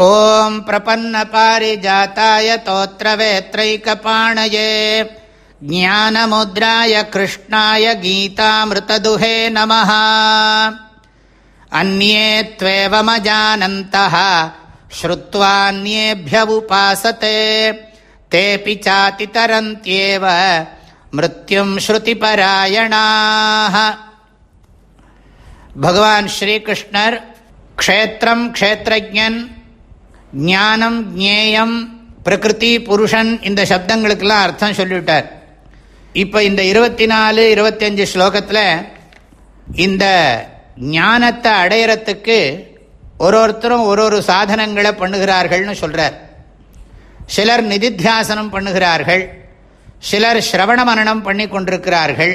ॐ प्रपन्नपारिजाताय तोत्रवेत्रैकपाणये। ज्ञानमुद्राय कृष्णाय गीतामृतदुहे नमः। अन्ये त्वेवमजानन्तः श्रुत्वान्येभ्य उपासते। तेऽपि चातितरन्त्येव मृत्युं ஞானம் ஜேயம் பிரகிருதி புருஷன் இந்த சப்தங்களுக்கெல்லாம் அர்த்தம் சொல்லிவிட்டார். இப்போ இந்த இருபத்தி நாலு இருபத்தஞ்சு ஸ்லோகத்தில் இந்த ஞானத்தை அடையிறத்துக்கு ஒரு ஒருத்தரும் ஒரு ஒரு சாதனங்களை பண்ணுகிறார்கள்னு சொல்கிறார் சிலர் நிதித்தியாசனம் பண்ணுகிறார்கள். சிலர் ஸ்ரவண மனனம் பண்ணி கொண்டிருக்கிறார்கள்.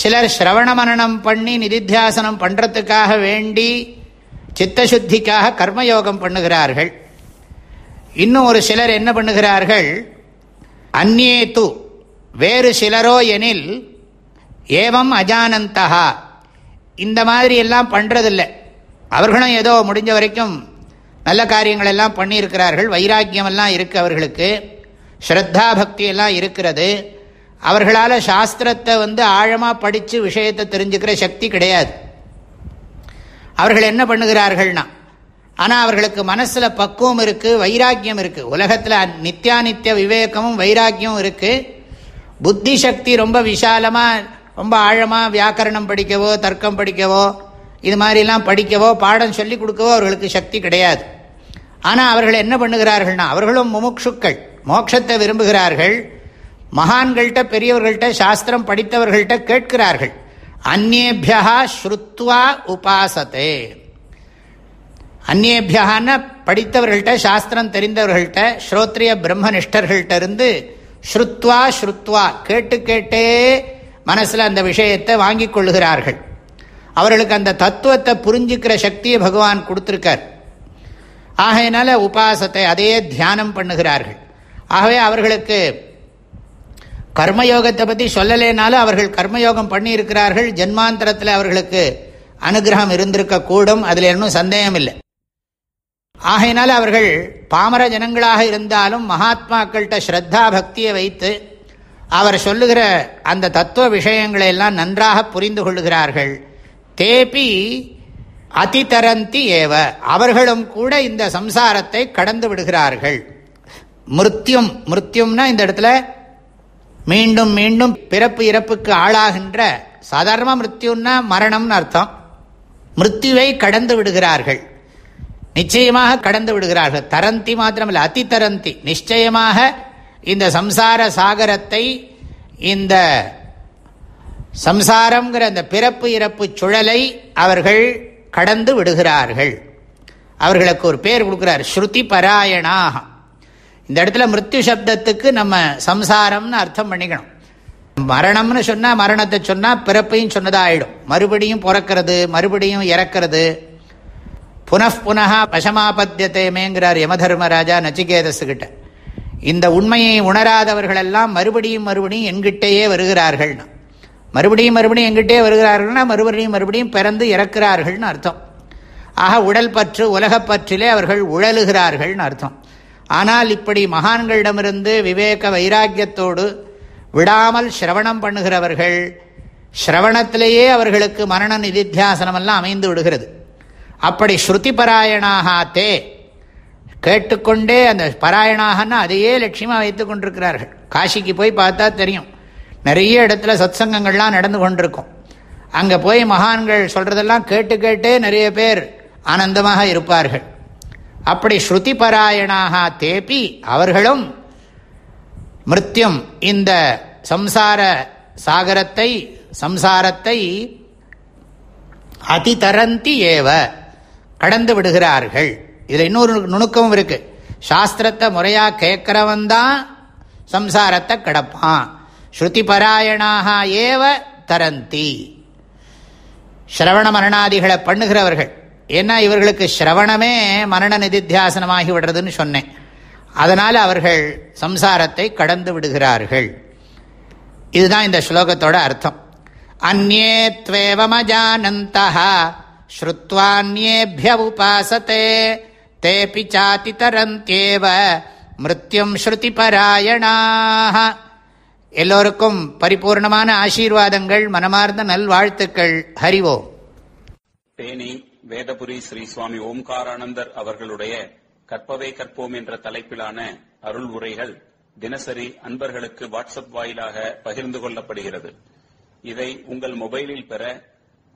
சிலர் ஸ்ரவண மனனம் பண்ணி நிதித்தியாசனம் பண்ணுறதுக்காக வேண்டி சித்தசுத்திக்காக கர்மயோகம் பண்ணுகிறார்கள். இன்னும் ஒரு சிலர் என்ன பண்ணுகிறார்கள்? அந்நேத்து து வேறு சிலரோ எனில் ஏவம் அஜானந்தகா இந்த மாதிரி எல்லாம் பண்ணுறதில்லை அவர்களும் ஏதோ முடிஞ்ச வரைக்கும் நல்ல காரியங்கள் எல்லாம் பண்ணியிருக்கிறார்கள். வைராக்கியமெல்லாம் இருக்குது அவர்களுக்கு. ஸ்ரத்தா பக்தி எல்லாம் இருக்கிறது. அவர்களால் சாஸ்திரத்தை வந்து ஆழமாக படித்து விஷயத்தை தெரிஞ்சுக்கிற சக்தி கிடையாது. அவர்கள் என்ன பண்ணுகிறார்கள்னா ஆனால் அவர்களுக்கு மனசில் பக்குவம் இருக்குது வைராக்கியம் இருக்குது உலகத்தில் நித்தியானித்திய விவேகமும் வைராக்கியமும் இருக்குது புத்தி சக்தி ரொம்ப விசாலமாக ரொம்ப ஆழமாக வியாக்கரணம் படிக்கவோ தர்க்கம் படிக்கவோ இது மாதிரிலாம் படிக்கவோ பாடம் சொல்லி கொடுக்கவோ அவர்களுக்கு சக்தி கிடையாது. ஆனால் அவர்கள் என்ன பண்ணுகிறார்கள்னா அவர்களும் முமுட்சுக்கள் மோட்சத்தை விரும்புகிறார்கள். மகான்கள்கிட்ட பெரியவர்கள்ட்ட சாஸ்திரம் படித்தவர்கள்ட்ட கேட்கிறார்கள். அந்நேபியா ஸ்ருத்வா உபாசத்தே அந்நேபியான படித்தவர்கள்ட்ட சாஸ்திரம் தெரிந்தவர்கள்ட்ட ஸ்ரோத்ரிய பிரம்மனிஷ்டர்கள்ட்ட இருந்து ஸ்ருத்வா ஸ்ருத்வா கேட்டு கேட்டே மனசில் அந்த விஷயத்தை வாங்கி கொள்ளுகிறார்கள். அவர்களுக்கு அந்த தத்துவத்தை புரிஞ்சுக்கிற சக்தியை பகவான் கொடுத்துருக்கார். ஆகையினால உபாசத்தை அதையே தியானம் பண்ணுகிறார்கள். ஆகவே அவர்களுக்கு கர்மயோகத்தை பற்றி சொல்லலேனாலும் அவர்கள் கர்மயோகம் பண்ணியிருக்கிறார்கள். ஜென்மாந்தரத்தில் அவர்களுக்கு அனுகிரகம் இருந்திருக்க கூடும் அதில் இன்னும் சந்தேகம் இல்லை ஆகையினால் அவர்கள் பாமர ஜனங்களாக இருந்தாலும் மகாத்மாக்கள்கிட்ட ஸ்ரத்தா பக்தியை வைத்து அவர் சொல்லுகிற அந்த தத்துவ விஷயங்களை எல்லாம் நன்றாக புரிந்து கொள்ளுகிறார்கள். தேபி அதிதரந்தி ஏவ. அவர்களும் கூட இந்த சம்சாரத்தை கடந்து விடுகிறார்கள். மிருத்தியும் மிருத்தியும்னா இந்த இடத்துல மீண்டும் மீண்டும் பிறப்பு இறப்புக்கு ஆளாகின்ற சாதாரணமாக மிருத்யுன்னா மரணம்னு அர்த்தம். மிருத்யுவை கடந்து விடுகிறார்கள். நிச்சயமாக கடந்து விடுகிறார்கள். தரந்தி மாத்திரமல்ல அதி தரந்தி நிச்சயமாக இந்த சம்சார சாகரத்தை இந்த சம்சாரங்கிற அந்த பிறப்பு இறப்பு சுழலை அவர்கள் கடந்து விடுகிறார்கள். அவர்களுக்கு ஒரு பேர் கொடுக்குறார் ஸ்ருதி பராயணாக இந்த இடத்துல மிருத்யு சப்தத்துக்கு நம்ம சம்சாரம்னு அர்த்தம் பண்ணிக்கணும். மரணம்னு சொன்னால் மரணத்தை சொன்னால் பிறப்பையும் சொன்னதாகிடும் மறுபடியும் பிறக்கிறது மறுபடியும் இறக்கிறது. புனப்புனா பசமாபத்தியத்தை மேங்கிறார் யமதர்மராஜா நச்சிகேதஸுகிட்ட இந்த உண்மையை உணராதவர்களெல்லாம் மறுபடியும் மறுபடியும் என்கிட்டேயே வருகிறார்கள்னா. மறுபடியும் மறுபடியும் எங்கிட்டே வருகிறார்கள்னா மறுபடியும் மறுபடியும் பிறந்து இறக்கிறார்கள்னு அர்த்தம். ஆக உடல் பற்று உலகப்பற்றிலே அவர்கள் உழலுகிறார்கள்னு அர்த்தம். ஆனால் இப்படி மகான்களிடமிருந்து விவேக வைராக்கியத்தோடு விடாமல் சிரவணம் பண்ணுகிறவர்கள் சிரவணத்திலேயே அவர்களுக்கு மரண நிதித்தியாசனமெல்லாம் அமைந்து விடுகிறது. அப்படி ஸ்ருதி பராயணாக தே கேட்டுக்கொண்டே அந்த பராயணாகனா அதையே லட்சியமாக வைத்து கொண்டிருக்கிறார்கள். காசிக்கு போய் பார்த்தா தெரியும். நிறைய இடத்துல சத் சங்கங்கள்லாம் நடந்து கொண்டிருக்கும். அங்கே போய் மகான்கள் சொல்கிறதெல்லாம் கேட்டு கேட்டே நிறைய பேர் ஆனந்தமாக இருப்பார்கள். அப்படி ஸ்ருதி பராயணாக தேப்பி அவர்களும் மிருத்தியும் இந்த சம்சார சாகரத்தை சம்சாரத்தை அதிதரந்தி ஏவ. கடந்து விடுகிறார்கள். இதில் இன்னொரு நுணுக்கமும் இருக்கு. சாஸ்திரத்தை முறையாக கேட்கிறவன் தான் சம்சாரத்தை கடப்பான். ஸ்ருதி பராயணாக ஏவ தரந்தி. ஸ்ரவண மரணாதிகளை பண்ணுகிறவர்கள். ஏன்னா இவர்களுக்கு ஸ்ரவணமே மரண நிதித்தியாசனமாகி விடுறதுன்னு சொன்னேன். அதனால் அவர்கள் சம்சாரத்தை கடந்து விடுகிறார்கள். இதுதான் இந்த ஸ்லோகத்தோட அர்த்தம். அந்நேத்வேவமஜானந்தா ஸ்ருத்வான்யேபிய உபாசத்தே தேபி சாதி தரந்தேவ மிருத்யும் ஸ்ருதி பராயணாக எல்லோருக்கும் பரிபூர்ணமான ஆசீர்வாதங்கள் மனமார்ந்த நல்வாழ்த்துக்கள். ஹரிவோம் தேனி வேதபுரி ஸ்ரீ சுவாமி ஓம்காரானந்தர் அவர்களுடைய கற்பவை கற்போம் என்ற தலைப்பிலான அருள் உரைகள் தினசரி அன்பர்களுக்கு வாட்ஸ்அப் வாயிலாக பகிர்ந்து கொள்ளப்படுகிறது. இதை உங்கள் மொபைலில் பெற